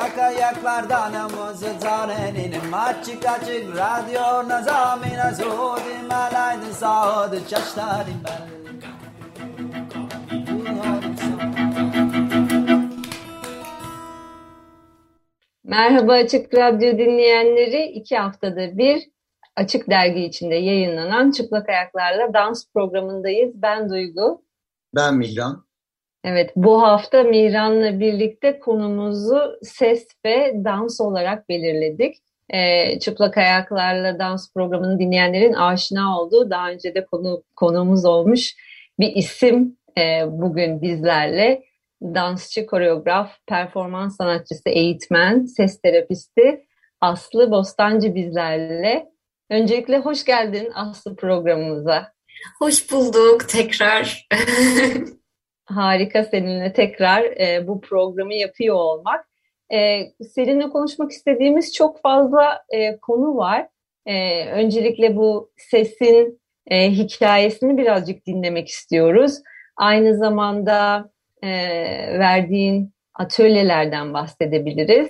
Çıplak ayaklardan namazı tanenin Açık açık radyo nazamina Zodi malaydı sağdı çaşlarım ben Merhaba Açık Radyo dinleyenleri. iki haftada bir Açık Dergi içinde yayınlanan Çıplak Ayaklarla Dans programındayız. Ben Duygu. Ben Mihran. Evet, bu hafta Mihran'la birlikte konumuzu ses ve dans olarak belirledik. Ee, Çıplak Ayaklarla Dans programını dinleyenlerin aşina olduğu, daha önce de konu, konuğumuz olmuş bir isim e, bugün bizlerle. Dansçı, koreograf, performans sanatçısı, eğitmen, ses terapisti Aslı Bostancı bizlerle. Öncelikle hoş geldin Aslı programımıza. Hoş bulduk tekrar. Harika seninle tekrar e, bu programı yapıyor olmak. E, seninle konuşmak istediğimiz çok fazla e, konu var. E, öncelikle bu sesin e, hikayesini birazcık dinlemek istiyoruz. Aynı zamanda e, verdiğin atölyelerden bahsedebiliriz.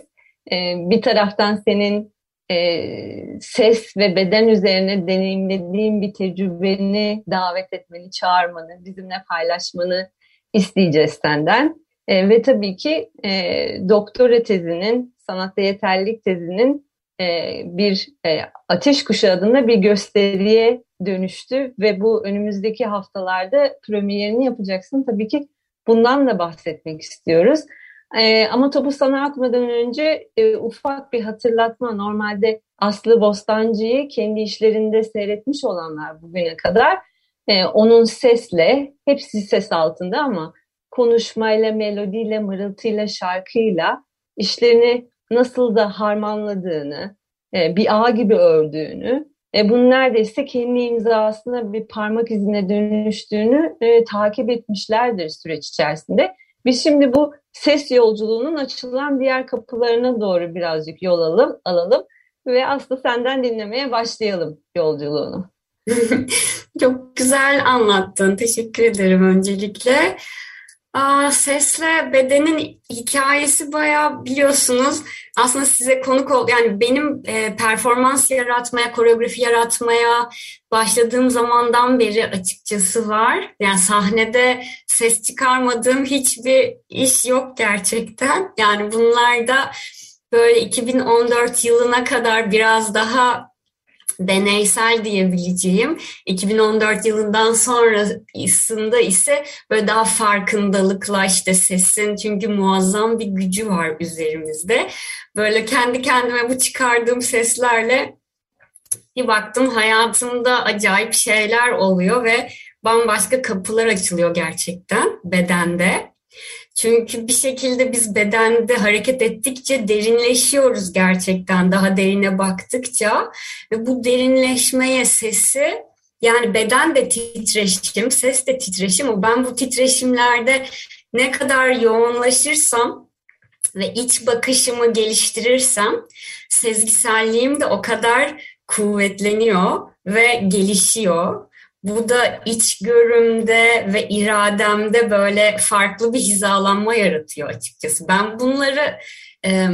E, bir taraftan senin e, ses ve beden üzerine deneyimlediğin bir tecrübeni davet etmeni, çağırmanı, bizimle paylaşmanı isteyeceğiz senden. E, ve tabii ki e, doktora tezinin, sanatta yeterlilik tezinin e, bir e, Ateş Kuşu adında bir gösteriye dönüştü ve bu önümüzdeki haftalarda premierini yapacaksın. Tabii ki bundan da bahsetmek istiyoruz. E, ama topu sana atmadan önce e, ufak bir hatırlatma. Normalde Aslı Bostancı'yı kendi işlerinde seyretmiş olanlar bugüne kadar e, onun sesle, hepsi ses altında ama konuşmayla, melodiyle, mırıltıyla, şarkıyla işlerini nasıl da harmanladığını, e, bir ağ gibi ördüğünü, e, bunun neredeyse kendi imzasına bir parmak izine dönüştüğünü e, takip etmişlerdir süreç içerisinde. Biz şimdi bu ses yolculuğunun açılan diğer kapılarına doğru birazcık yol alalım, alalım ve Aslı senden dinlemeye başlayalım yolculuğunu. Çok güzel anlattın. Teşekkür ederim öncelikle. Aa, sesle bedenin hikayesi bayağı biliyorsunuz. Aslında size konuk ol yani benim e, performans yaratmaya, koreografi yaratmaya başladığım zamandan beri açıkçası var. Yani sahnede ses çıkarmadığım hiçbir iş yok gerçekten. Yani bunlar da böyle 2014 yılına kadar biraz daha deneysel diyebileceğim 2014 yılından sonrasında ise böyle daha farkındalıkla işte sesin çünkü muazzam bir gücü var üzerimizde. Böyle kendi kendime bu çıkardığım seslerle bir baktım hayatımda acayip şeyler oluyor ve bambaşka kapılar açılıyor gerçekten bedende. Çünkü bir şekilde biz bedende hareket ettikçe derinleşiyoruz gerçekten daha derine baktıkça ve bu derinleşmeye sesi yani beden de titreşim, ses de titreşim ama ben bu titreşimlerde ne kadar yoğunlaşırsam ve iç bakışımı geliştirirsem sezgiselliğim de o kadar kuvvetleniyor ve gelişiyor. Bu da içgörümde ve irademde böyle farklı bir hizalanma yaratıyor açıkçası. Ben bunları e,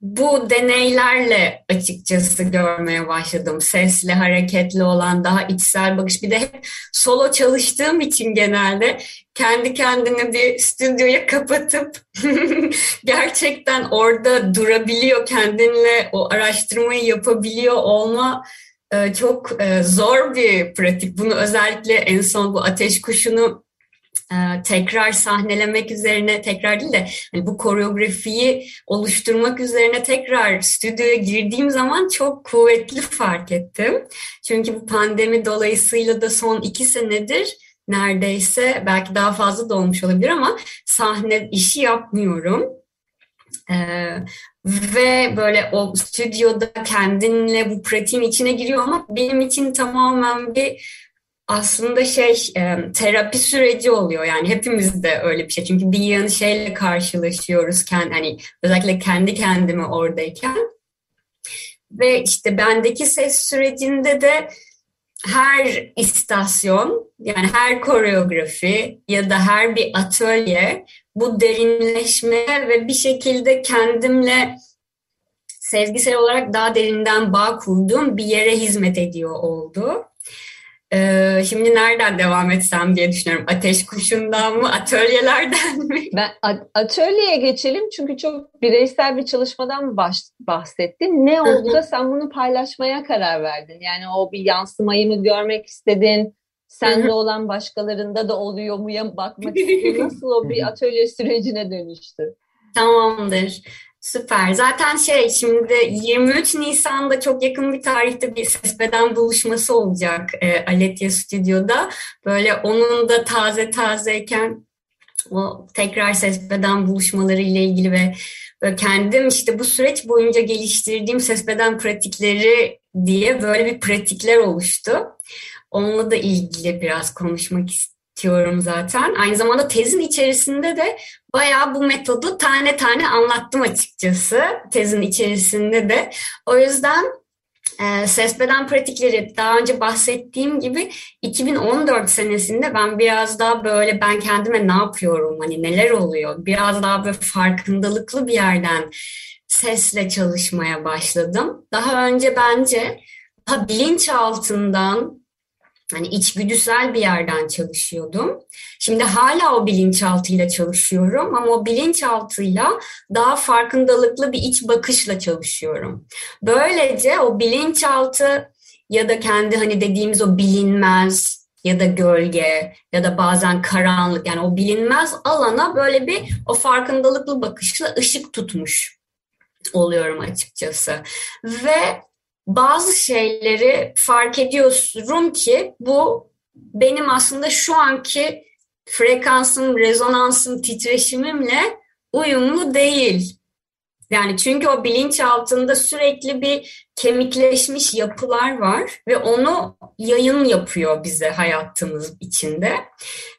bu deneylerle açıkçası görmeye başladım. Sesle, hareketli olan daha içsel bakış. Bir de hep solo çalıştığım için genelde kendi kendine bir stüdyoya kapatıp gerçekten orada durabiliyor, kendinle o araştırmayı yapabiliyor olma çok e, zor bir pratik. Bunu özellikle en son bu ateş kuşunu e, tekrar sahnelemek üzerine tekrar değil de hani bu koreografiyi oluşturmak üzerine tekrar stüdyoya girdiğim zaman çok kuvvetli fark ettim. Çünkü bu pandemi dolayısıyla da son iki senedir neredeyse belki daha fazla da olmuş olabilir ama sahne işi yapmıyorum. Ee, ve böyle o stüdyoda kendinle bu pratiğin içine giriyor ama benim için tamamen bir aslında şey e, terapi süreci oluyor. Yani hepimiz de öyle bir şey. Çünkü bir yanı şeyle karşılaşıyoruz kendi hani özellikle kendi kendime oradayken. Ve işte bendeki ses sürecinde de her istasyon yani her koreografi ya da her bir atölye bu derinleşmeye ve bir şekilde kendimle sezgisel olarak daha derinden bağ kurduğum bir yere hizmet ediyor oldu. Ee, şimdi nereden devam etsem diye düşünüyorum. Ateş kuşundan mı, atölyelerden mi? Ben atölyeye geçelim çünkü çok bireysel bir çalışmadan bahsettin. Ne oldu da sen bunu paylaşmaya karar verdin? Yani o bir yansımayı mı görmek istedin? Sende olan başkalarında da oluyor mu ya bakmak istedin? Nasıl o bir atölye sürecine dönüştü? Tamamdır. Süper. Zaten şey şimdi 23 Nisan'da çok yakın bir tarihte bir sesbeden buluşması olacak e, Aletya Stüdyo'da. Böyle onun da taze tazeyken o tekrar sesbeden buluşmaları ile ilgili ve kendim işte bu süreç boyunca geliştirdiğim sesbeden pratikleri diye böyle bir pratikler oluştu. Onunla da ilgili biraz konuşmak istiyorum zaten. Aynı zamanda tezin içerisinde de bayağı bu metodu tane tane anlattım açıkçası tezin içerisinde de. O yüzden e, ses beden pratikleri daha önce bahsettiğim gibi 2014 senesinde ben biraz daha böyle ben kendime ne yapıyorum hani neler oluyor biraz daha böyle farkındalıklı bir yerden sesle çalışmaya başladım. Daha önce bence daha bilinç altından hani içgüdüsel bir yerden çalışıyordum. Şimdi hala o bilinçaltıyla çalışıyorum ama o bilinçaltıyla daha farkındalıklı bir iç bakışla çalışıyorum. Böylece o bilinçaltı ya da kendi hani dediğimiz o bilinmez ya da gölge ya da bazen karanlık yani o bilinmez alana böyle bir o farkındalıklı bakışla ışık tutmuş oluyorum açıkçası. Ve bazı şeyleri fark ediyorum ki bu benim aslında şu anki frekansım, rezonansım, titreşimimle uyumlu değil. Yani çünkü o bilinç altında sürekli bir kemikleşmiş yapılar var ve onu yayın yapıyor bize hayatımız içinde.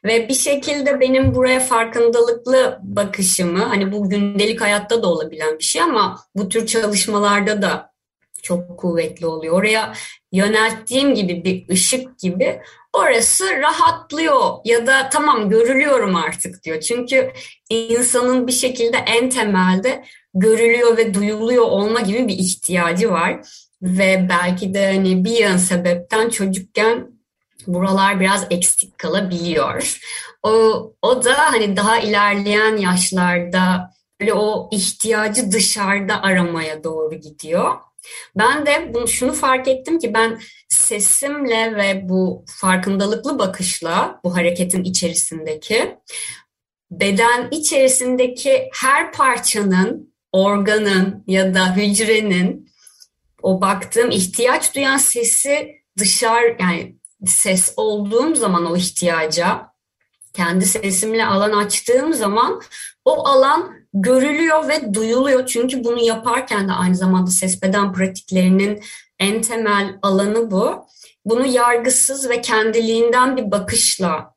Ve bir şekilde benim buraya farkındalıklı bakışımı, hani bu gündelik hayatta da olabilen bir şey ama bu tür çalışmalarda da çok kuvvetli oluyor. Oraya yönelttiğim gibi bir ışık gibi orası rahatlıyor ya da tamam görülüyorum artık diyor. Çünkü insanın bir şekilde en temelde görülüyor ve duyuluyor olma gibi bir ihtiyacı var. Ve belki de hani bir yan sebepten çocukken buralar biraz eksik kalabiliyor. O, o da hani daha ilerleyen yaşlarda böyle o ihtiyacı dışarıda aramaya doğru gidiyor. Ben de bunu, şunu fark ettim ki ben sesimle ve bu farkındalıklı bakışla bu hareketin içerisindeki beden içerisindeki her parçanın, organın ya da hücrenin o baktığım ihtiyaç duyan sesi dışarı yani ses olduğum zaman o ihtiyaca kendi sesimle alan açtığım zaman o alan görülüyor ve duyuluyor. Çünkü bunu yaparken de aynı zamanda ses beden pratiklerinin en temel alanı bu. Bunu yargısız ve kendiliğinden bir bakışla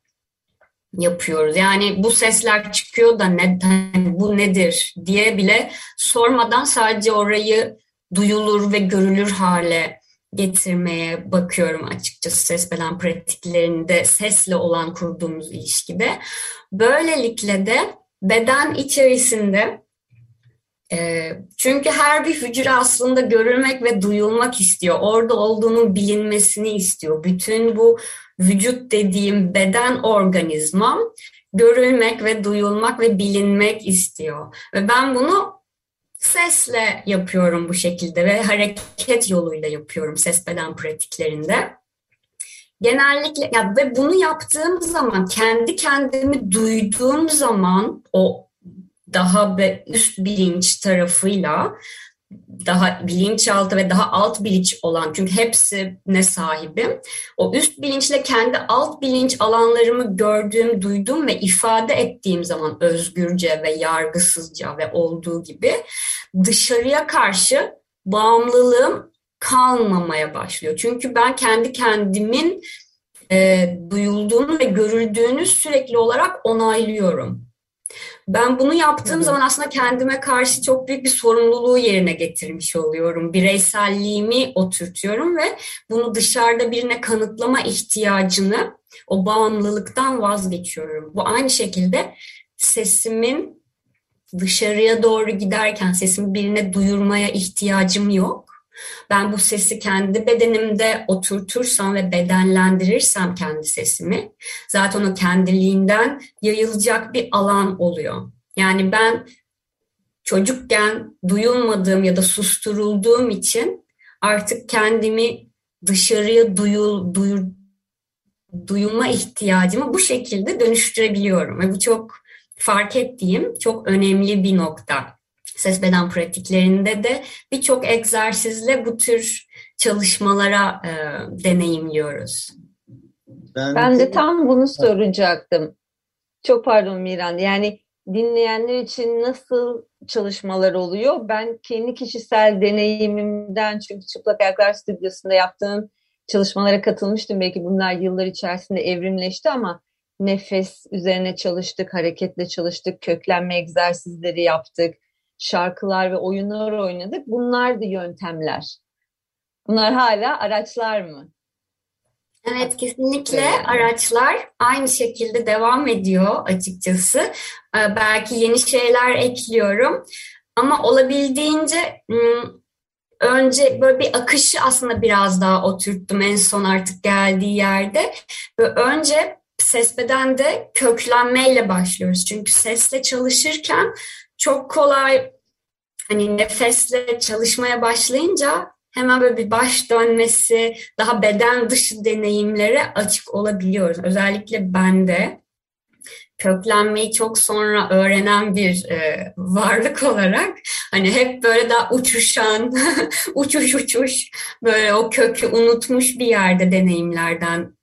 yapıyoruz. Yani bu sesler çıkıyor da neden, bu nedir diye bile sormadan sadece orayı duyulur ve görülür hale getirmeye bakıyorum açıkçası ses beden pratiklerinde sesle olan kurduğumuz ilişkide. Böylelikle de beden içerisinde e, çünkü her bir hücre aslında görülmek ve duyulmak istiyor. Orada olduğunun bilinmesini istiyor. Bütün bu vücut dediğim beden organizmam görülmek ve duyulmak ve bilinmek istiyor. Ve ben bunu sesle yapıyorum bu şekilde ve hareket yoluyla yapıyorum ses beden pratiklerinde. Genellikle ya ve bunu yaptığım zaman kendi kendimi duyduğum zaman o daha üst bilinç tarafıyla daha bilinçaltı ve daha alt bilinç olan çünkü hepsi ne sahibim. O üst bilinçle kendi alt bilinç alanlarımı gördüğüm, duydum ve ifade ettiğim zaman özgürce ve yargısızca ve olduğu gibi dışarıya karşı bağımlılığım kalmamaya başlıyor. Çünkü ben kendi kendimin e, duyulduğunu ve görüldüğünü sürekli olarak onaylıyorum. Ben bunu yaptığım zaman aslında kendime karşı çok büyük bir sorumluluğu yerine getirmiş oluyorum. Bireyselliğimi oturtuyorum ve bunu dışarıda birine kanıtlama ihtiyacını o bağımlılıktan vazgeçiyorum. Bu aynı şekilde sesimin dışarıya doğru giderken sesimi birine duyurmaya ihtiyacım yok. Ben bu sesi kendi bedenimde oturtursam ve bedenlendirirsem kendi sesimi zaten o kendiliğinden yayılacak bir alan oluyor. Yani ben çocukken duyulmadığım ya da susturulduğum için artık kendimi dışarıya duyul, duyur, duyulma ihtiyacımı bu şekilde dönüştürebiliyorum. Ve bu çok fark ettiğim çok önemli bir nokta. Ses beden pratiklerinde de birçok egzersizle bu tür çalışmalara e, deneyimliyoruz. Ben, ben de tam bunu soracaktım. Çok pardon Miran. Yani dinleyenler için nasıl çalışmalar oluyor? Ben kendi kişisel deneyimimden çünkü Çıplak Ayaklar Stüdyosu'nda yaptığım çalışmalara katılmıştım. Belki bunlar yıllar içerisinde evrimleşti ama nefes üzerine çalıştık, hareketle çalıştık, köklenme egzersizleri yaptık, şarkılar ve oyunlar oynadık. Bunlar da yöntemler. Bunlar hala araçlar mı? Evet kesinlikle araçlar aynı şekilde devam ediyor açıkçası. Ee, belki yeni şeyler ekliyorum ama olabildiğince önce böyle bir akışı aslında biraz daha oturttum en son artık geldiği yerde. Ve önce ses bedende köklenmeyle başlıyoruz. Çünkü sesle çalışırken çok kolay hani nefesle çalışmaya başlayınca hemen böyle bir baş dönmesi, daha beden dışı deneyimlere açık olabiliyoruz. Özellikle bende köklenmeyi çok sonra öğrenen bir e, varlık olarak hani hep böyle daha uçuşan, uçuş uçuş böyle o kökü unutmuş bir yerde deneyimlerden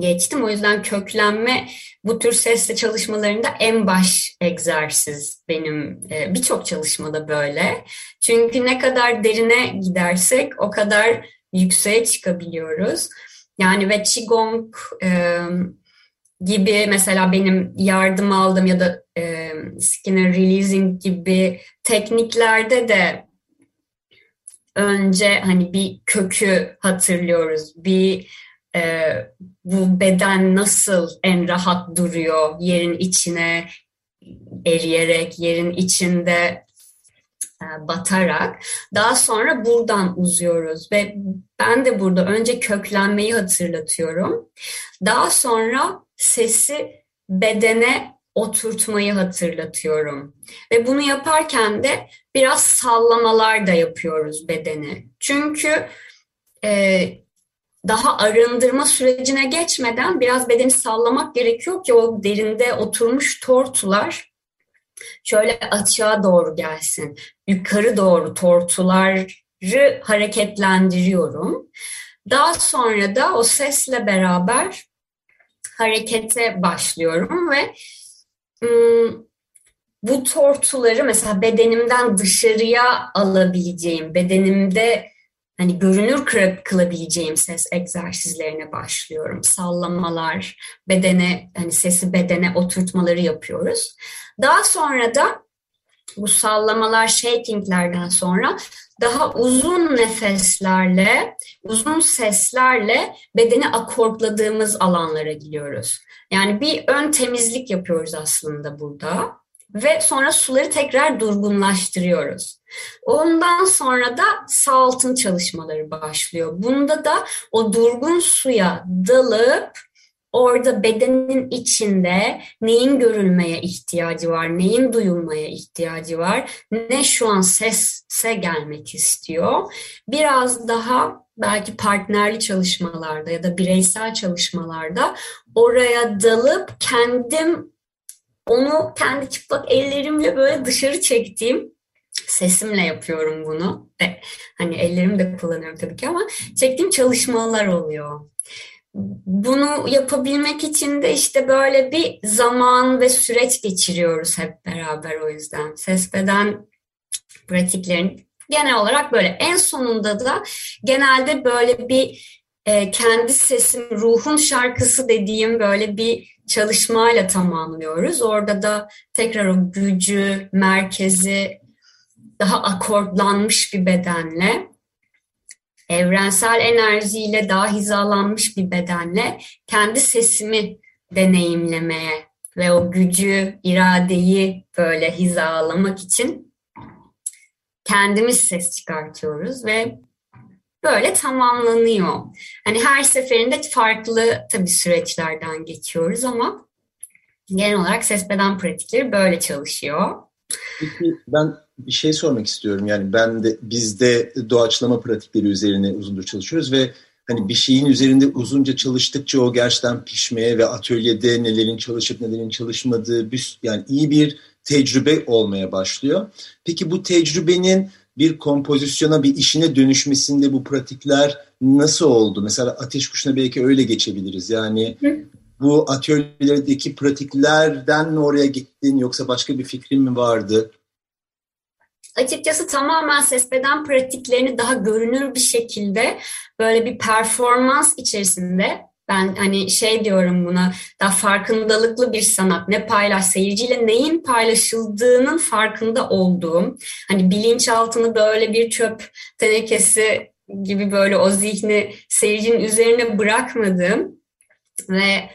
geçtim. O yüzden köklenme bu tür sesle çalışmalarında en baş egzersiz benim e, birçok çalışmada böyle. Çünkü ne kadar derine gidersek o kadar yükseğe çıkabiliyoruz. Yani ve Qigong e, gibi mesela benim yardım aldığım ya da e, skinner releasing gibi tekniklerde de önce hani bir kökü hatırlıyoruz. Bir e, bu beden nasıl en rahat duruyor yerin içine eriyerek, yerin içinde e, batarak daha sonra buradan uzuyoruz ve ben de burada önce köklenmeyi hatırlatıyorum. Daha sonra sesi bedene oturtmayı hatırlatıyorum. Ve bunu yaparken de biraz sallamalar da yapıyoruz bedeni. Çünkü e, daha arındırma sürecine geçmeden biraz bedeni sallamak gerekiyor ki o derinde oturmuş tortular şöyle açığa doğru gelsin. Yukarı doğru tortuları hareketlendiriyorum. Daha sonra da o sesle beraber harekete başlıyorum ve bu tortuları mesela bedenimden dışarıya alabileceğim, bedenimde hani görünür kılabileceğim ses egzersizlerine başlıyorum. Sallamalar, bedene hani sesi bedene oturtmaları yapıyoruz. Daha sonra da bu sallamalar, shakinglerden sonra daha uzun nefeslerle, uzun seslerle bedeni akortladığımız alanlara gidiyoruz. Yani bir ön temizlik yapıyoruz aslında burada ve sonra suları tekrar durgunlaştırıyoruz. Ondan sonra da sağ altın çalışmaları başlıyor. Bunda da o durgun suya dalıp orada bedenin içinde neyin görülmeye ihtiyacı var, neyin duyulmaya ihtiyacı var, ne şu an sesse gelmek istiyor. Biraz daha belki partnerli çalışmalarda ya da bireysel çalışmalarda oraya dalıp kendim onu kendi çıplak ellerimle böyle dışarı çektiğim sesimle yapıyorum bunu. Ve hani ellerimi de kullanıyorum tabii ki ama çektiğim çalışmalar oluyor. Bunu yapabilmek için de işte böyle bir zaman ve süreç geçiriyoruz hep beraber o yüzden. Ses beden pratiklerin genel olarak böyle. En sonunda da genelde böyle bir e, kendi sesim, ruhun şarkısı dediğim böyle bir çalışmayla tamamlıyoruz. Orada da tekrar o gücü, merkezi daha akortlanmış bir bedenle, evrensel enerjiyle daha hizalanmış bir bedenle kendi sesimi deneyimlemeye ve o gücü, iradeyi böyle hizalamak için kendimiz ses çıkartıyoruz ve böyle tamamlanıyor. Hani her seferinde farklı tabii süreçlerden geçiyoruz ama genel olarak ses beden pratikleri böyle çalışıyor. Ben bir şey sormak istiyorum. Yani ben de biz de doğaçlama pratikleri üzerine uzundur çalışıyoruz ve hani bir şeyin üzerinde uzunca çalıştıkça o gerçekten pişmeye ve atölyede nelerin çalışıp nelerin çalışmadığı bir, yani iyi bir tecrübe olmaya başlıyor. Peki bu tecrübenin bir kompozisyona, bir işine dönüşmesinde bu pratikler nasıl oldu? Mesela ateş kuşuna belki öyle geçebiliriz. Yani bu atölyelerdeki pratiklerden mi oraya gittin yoksa başka bir fikrin mi vardı? Açıkçası tamamen ses beden pratiklerini daha görünür bir şekilde böyle bir performans içerisinde ben hani şey diyorum buna daha farkındalıklı bir sanat. Ne paylaş seyirciyle neyin paylaşıldığının farkında olduğum. Hani bilinçaltını böyle bir çöp tenekesi gibi böyle o zihni seyircinin üzerine bırakmadığım ve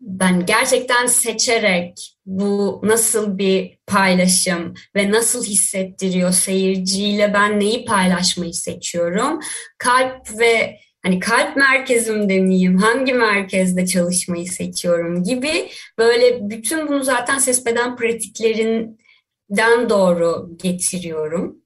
ben gerçekten seçerek bu nasıl bir paylaşım ve nasıl hissettiriyor seyirciyle ben neyi paylaşmayı seçiyorum. Kalp ve hani kalp merkezimde miyim, hangi merkezde çalışmayı seçiyorum gibi böyle bütün bunu zaten ses beden pratiklerinden doğru getiriyorum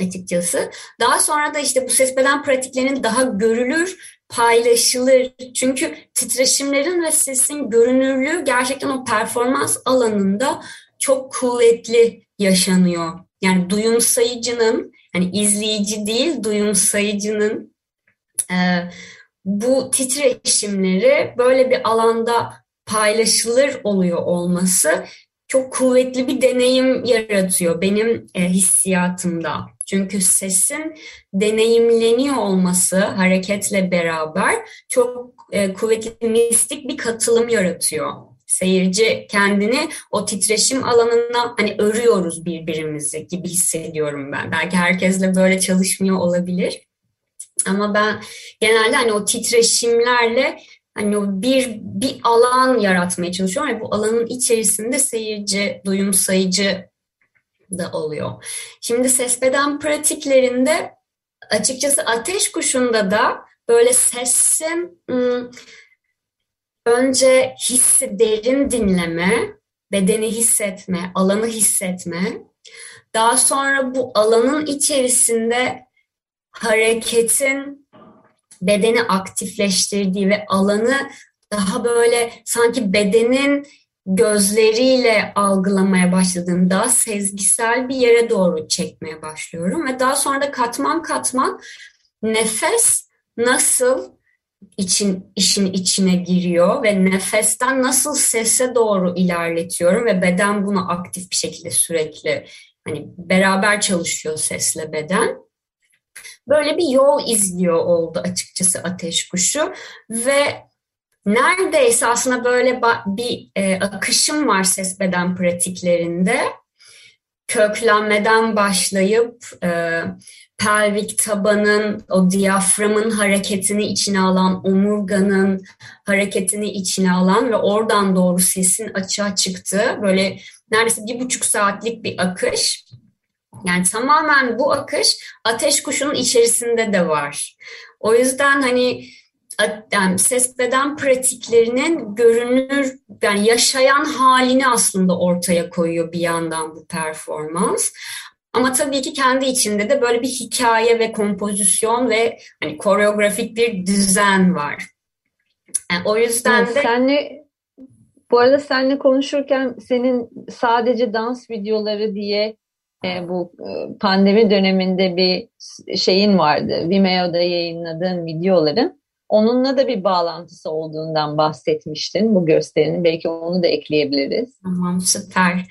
açıkçası. Daha sonra da işte bu ses beden pratiklerinin daha görülür, paylaşılır. Çünkü titreşimlerin ve sesin görünürlüğü gerçekten o performans alanında çok kuvvetli yaşanıyor. Yani duyumsayıcının, hani izleyici değil duyumsayıcının bu titreşimleri böyle bir alanda paylaşılır oluyor olması çok kuvvetli bir deneyim yaratıyor benim e, hissiyatımda. Çünkü sesin deneyimleniyor olması hareketle beraber çok e, kuvvetli mistik bir katılım yaratıyor. Seyirci kendini o titreşim alanına hani örüyoruz birbirimizi gibi hissediyorum ben. Belki herkesle böyle çalışmıyor olabilir. Ama ben genelde hani o titreşimlerle hani o bir bir alan yaratmaya çalışıyorum ve bu alanın içerisinde seyirci, duyum sayıcı da oluyor. Şimdi ses beden pratiklerinde açıkçası ateş kuşunda da böyle sesin önce hissi derin dinleme, bedeni hissetme, alanı hissetme. Daha sonra bu alanın içerisinde hareketin bedeni aktifleştirdiği ve alanı daha böyle sanki bedenin gözleriyle algılamaya başladığımda sezgisel bir yere doğru çekmeye başlıyorum ve daha sonra da katman katman nefes nasıl için işin içine giriyor ve nefesten nasıl sese doğru ilerletiyorum ve beden bunu aktif bir şekilde sürekli hani beraber çalışıyor sesle beden. Böyle bir yol izliyor oldu açıkçası ateş kuşu ve neredeyse aslında böyle bir e, akışım var ses beden pratiklerinde. Köklenmeden başlayıp e, pelvik tabanın, o diyaframın hareketini içine alan, omurganın hareketini içine alan ve oradan doğru sesin açığa çıktığı böyle neredeyse bir buçuk saatlik bir akış. Yani tamamen bu akış ateş kuşunun içerisinde de var. O yüzden hani yani ses beden pratiklerinin görünür yani yaşayan halini aslında ortaya koyuyor bir yandan bu performans. Ama tabii ki kendi içinde de böyle bir hikaye ve kompozisyon ve hani koreografik bir düzen var. Yani o yüzden evet, de senle bu arada seninle konuşurken senin sadece dans videoları diye e, bu e, pandemi döneminde bir şeyin vardı. Vimeo'da yayınladığın videoların. Onunla da bir bağlantısı olduğundan bahsetmiştin bu gösterinin. Belki onu da ekleyebiliriz. Tamam süper.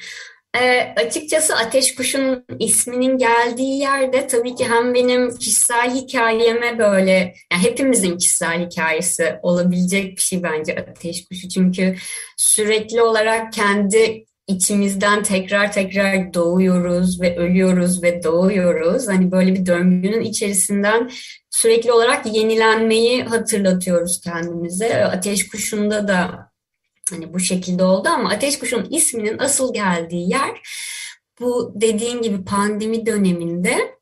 E, açıkçası Ateş Kuşu'nun isminin geldiği yerde tabii ki hem benim kişisel hikayeme böyle, yani hepimizin kişisel hikayesi olabilecek bir şey bence Ateş Kuşu. Çünkü sürekli olarak kendi içimizden tekrar tekrar doğuyoruz ve ölüyoruz ve doğuyoruz. Hani böyle bir döngünün içerisinden sürekli olarak yenilenmeyi hatırlatıyoruz kendimize. Ateş Kuşu'nda da hani bu şekilde oldu ama Ateş Kuşu'nun isminin asıl geldiği yer bu dediğin gibi pandemi döneminde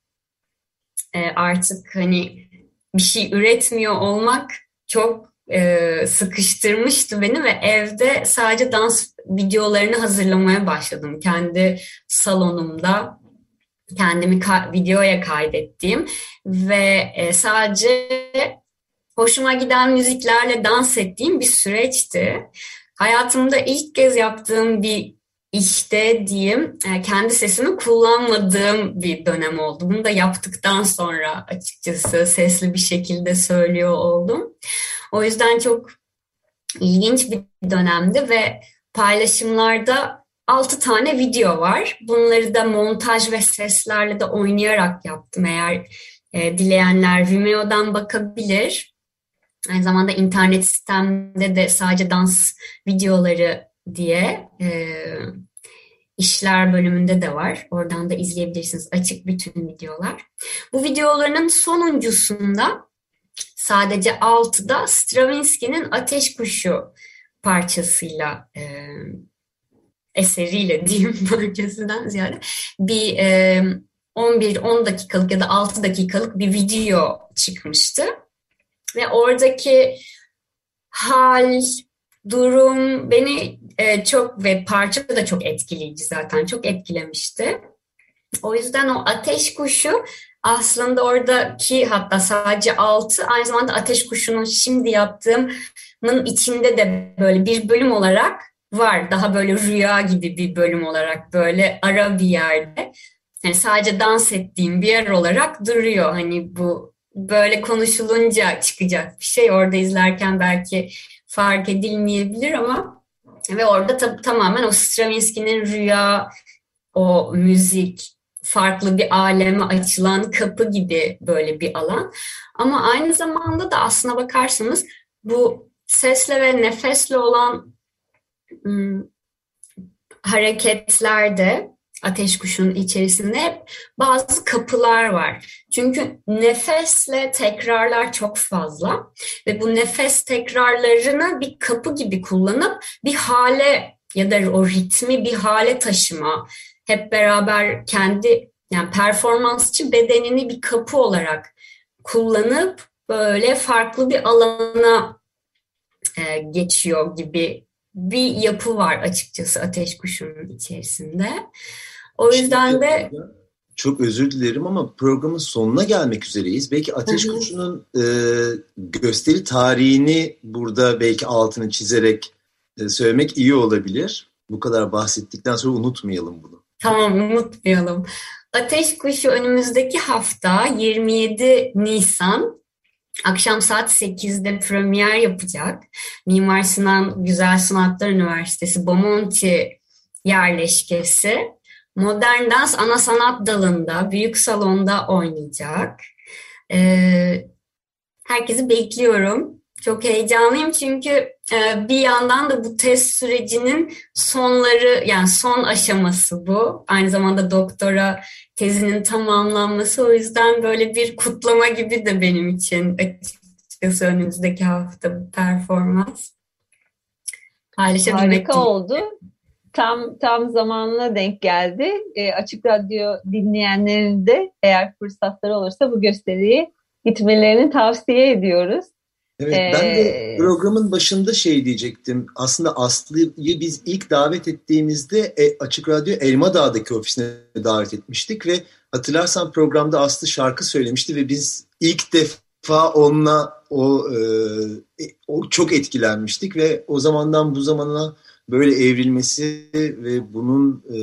e, artık hani bir şey üretmiyor olmak çok e, sıkıştırmıştı beni ve evde sadece dans videolarını hazırlamaya başladım. Kendi salonumda kendimi ka- videoya kaydettiğim ve e, sadece hoşuma giden müziklerle dans ettiğim bir süreçti. Hayatımda ilk kez yaptığım bir işte diyeyim e, kendi sesimi kullanmadığım bir dönem oldu. Bunu da yaptıktan sonra açıkçası sesli bir şekilde söylüyor oldum. O yüzden çok ilginç bir dönemdi ve paylaşımlarda 6 tane video var. Bunları da montaj ve seslerle de oynayarak yaptım. Eğer e, dileyenler Vimeo'dan bakabilir. Aynı zamanda internet sistemde de sadece dans videoları diye e, işler bölümünde de var. Oradan da izleyebilirsiniz. Açık bütün videolar. Bu videolarının sonuncusunda sadece 6'da Stravinsky'nin Ateş Kuşu parçasıyla e, eseriyle diyeyim parçasından ziyade bir e, 11-10 dakikalık ya da 6 dakikalık bir video çıkmıştı. Ve oradaki hal, durum beni e, çok ve parça da çok etkileyici zaten çok etkilemişti. O yüzden o ateş kuşu aslında oradaki hatta sadece altı aynı zamanda ateş kuşunun şimdi yaptığımın içinde de böyle bir bölüm olarak var. Daha böyle rüya gibi bir bölüm olarak böyle ara bir yerde. Yani sadece dans ettiğim bir yer olarak duruyor. Hani bu böyle konuşulunca çıkacak bir şey. Orada izlerken belki fark edilmeyebilir ama ve orada tab- tamamen o Stravinsky'nin rüya, o müzik, farklı bir aleme açılan kapı gibi böyle bir alan. Ama aynı zamanda da aslına bakarsanız bu sesle ve nefesle olan ım, hareketlerde ateş kuşunun içerisinde hep bazı kapılar var. Çünkü nefesle tekrarlar çok fazla ve bu nefes tekrarlarını bir kapı gibi kullanıp bir hale ya da o ritmi bir hale taşıma, hep beraber kendi yani performansçı bedenini bir kapı olarak kullanıp böyle farklı bir alana e, geçiyor gibi bir yapı var açıkçası Ateş Kuşu'nun içerisinde. O yüzden de çok özür dilerim ama programın sonuna gelmek üzereyiz. Belki Ateş Kuşu'nun e, gösteri tarihini burada belki altını çizerek e, söylemek iyi olabilir. Bu kadar bahsettikten sonra unutmayalım bunu. Tamam unutmayalım. Ateş Kuşu önümüzdeki hafta 27 Nisan akşam saat 8'de premier yapacak. Mimar Sinan Güzel Sanatlar Üniversitesi Bomonti yerleşkesi. Modern dans ana sanat dalında büyük salonda oynayacak. Ee, herkesi bekliyorum. Çok heyecanlıyım çünkü e, bir yandan da bu test sürecinin sonları yani son aşaması bu. Aynı zamanda doktora tezinin tamamlanması o yüzden böyle bir kutlama gibi de benim için açıkçası önümüzdeki hafta bu performans. Harika oldu. Tam tam zamanına denk geldi. E, Açık Radyo dinleyenlerin de eğer fırsatları olursa bu gösteriyi gitmelerini tavsiye ediyoruz. Evet ee, ben de programın başında şey diyecektim. Aslında Aslı'yı biz ilk davet ettiğimizde e, Açık Radyo Elma Dağ'daki ofisine davet etmiştik ve hatırlarsan programda Aslı şarkı söylemişti ve biz ilk defa onunla o, e, o çok etkilenmiştik ve o zamandan bu zamana böyle evrilmesi ve bunun e,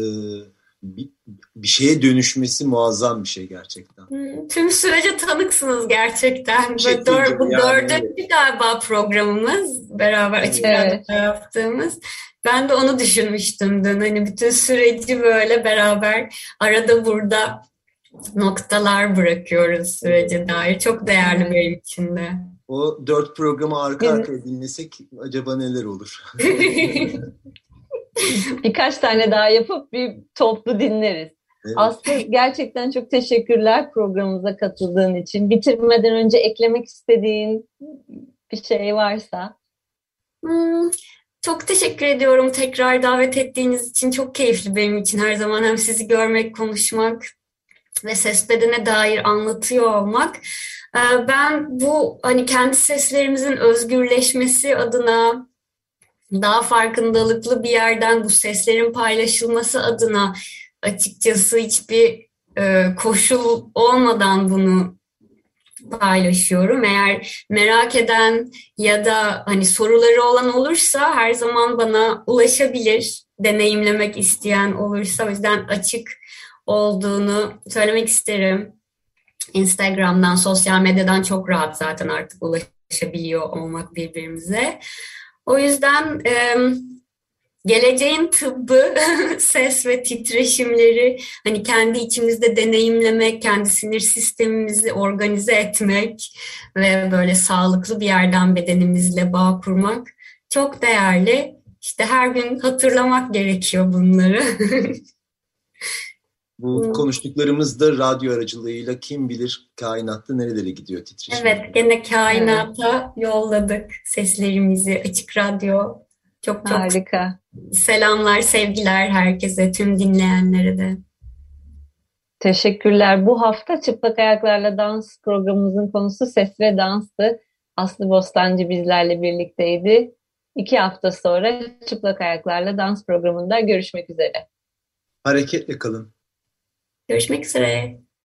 bir, bir şeye dönüşmesi muazzam bir şey gerçekten. Tüm sürece tanıksınız gerçekten. Bu, dör, bu yani. dördüncü galiba programımız beraber açık evet. yaptığımız. Ben de onu düşünmüştüm dün. Hani bütün süreci böyle beraber arada burada noktalar bırakıyoruz sürece dair. Çok değerli benim için de. O dört programı arka arkaya dinlesek acaba neler olur? Birkaç tane daha yapıp bir toplu dinleriz. Evet. Aslı gerçekten çok teşekkürler programımıza katıldığın için. Bitirmeden önce eklemek istediğin bir şey varsa. Hmm, Çok teşekkür ediyorum tekrar davet ettiğiniz için. Çok keyifli benim için her zaman hem sizi görmek, konuşmak ve ses bedene dair anlatıyor olmak. Ee, ben bu hani kendi seslerimizin özgürleşmesi adına daha farkındalıklı bir yerden bu seslerin paylaşılması adına açıkçası hiçbir e, koşul olmadan bunu paylaşıyorum. Eğer merak eden ya da hani soruları olan olursa her zaman bana ulaşabilir. Deneyimlemek isteyen olursa o yüzden açık olduğunu söylemek isterim. Instagram'dan, sosyal medyadan çok rahat zaten artık ulaşabiliyor olmak birbirimize. O yüzden e, geleceğin tıbbı, ses ve titreşimleri hani kendi içimizde deneyimlemek, kendi sinir sistemimizi organize etmek ve böyle sağlıklı bir yerden bedenimizle bağ kurmak çok değerli. İşte her gün hatırlamak gerekiyor bunları. Bu hmm. konuştuklarımız da radyo aracılığıyla kim bilir kainatta nerelere gidiyor titreşim. Evet, gene kainata evet. yolladık seslerimizi açık radyo. Çok çok Harika. selamlar, sevgiler herkese, tüm dinleyenlere de. Teşekkürler. Bu hafta Çıplak Ayaklarla Dans programımızın konusu ses ve danstı. Aslı Bostancı bizlerle birlikteydi. İki hafta sonra Çıplak Ayaklarla Dans programında görüşmek üzere. Hareketle kalın. Görüşmek üzere.